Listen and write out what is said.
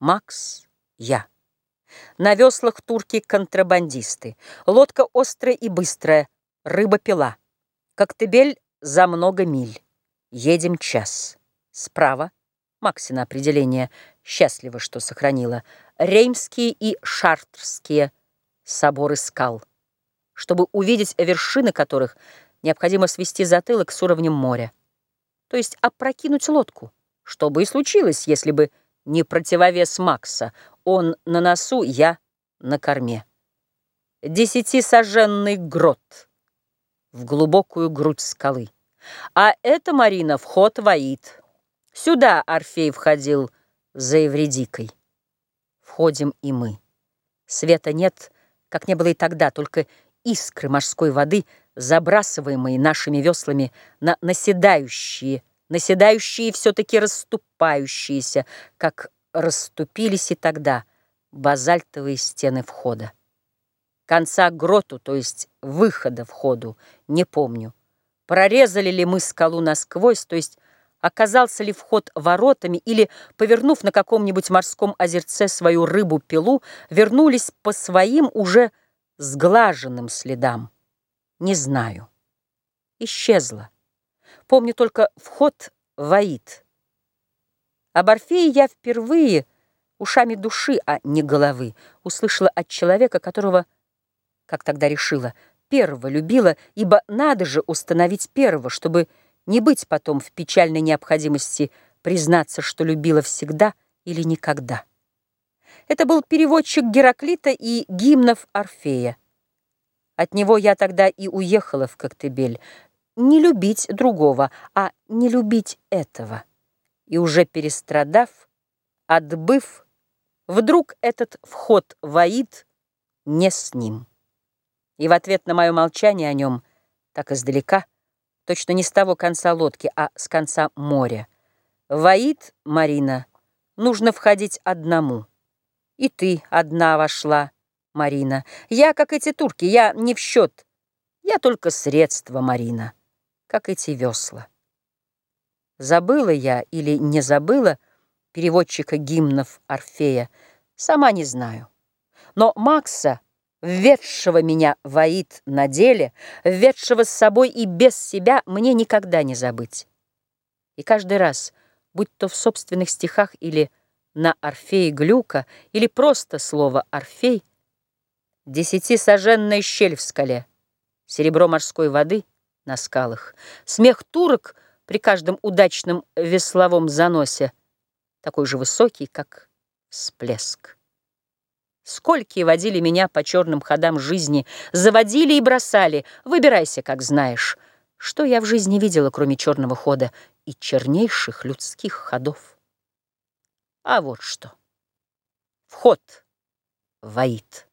Макс, я. На веслах турки-контрабандисты. Лодка острая и быстрая, рыба-пила. Коктебель за много миль. Едем час. Справа, Максина определение, счастливо, что сохранила, Реймские и Шартрские соборы скал. Чтобы увидеть вершины которых, необходимо свести затылок с уровнем моря. То есть опрокинуть лодку, что бы и случилось, если бы не противовес Макса. Он на носу, я на корме. Десятисоженный грот в глубокую грудь скалы. А это, Марина, вход воит. Сюда Орфей входил за Евредикой. Входим и мы. Света нет, как не было и тогда, только искры морской воды, забрасываемые нашими веслами на наседающие наседающие все-таки расступающиеся, как расступились и тогда базальтовые стены входа. Конца гроту, то есть выхода в ходу, не помню. Прорезали ли мы скалу насквозь, то есть оказался ли вход воротами, или, повернув на каком-нибудь морском озерце свою рыбу-пилу, вернулись по своим уже сглаженным следам. Не знаю. Исчезла. Помню только вход в Аид. Об Орфее я впервые ушами души, а не головы, услышала от человека, которого, как тогда решила, первого любила, ибо надо же установить первого, чтобы не быть потом в печальной необходимости признаться, что любила всегда или никогда. Это был переводчик Гераклита и гимнов Орфея. От него я тогда и уехала в Коктебель, не любить другого, а не любить этого. И уже перестрадав, отбыв, вдруг этот вход воит не с ним. И в ответ на мое молчание о нем, так издалека, точно не с того конца лодки, а с конца моря, воит, Марина, нужно входить одному. И ты одна вошла, Марина. Я, как эти турки, я не в счет. Я только средство, Марина как эти весла. Забыла я или не забыла переводчика гимнов Орфея, сама не знаю. Но Макса, введшего меня в Аид на деле, введшего с собой и без себя, мне никогда не забыть. И каждый раз, будь то в собственных стихах или на Орфее Глюка, или просто слово «Орфей», десятисоженная щель в скале, серебро морской воды — на скалах, смех турок при каждом удачном весловом заносе, такой же высокий, как всплеск. Сколькие водили меня по черным ходам жизни, заводили и бросали, выбирайся, как знаешь. Что я в жизни видела, кроме черного хода и чернейших людских ходов? А вот что. Вход воит.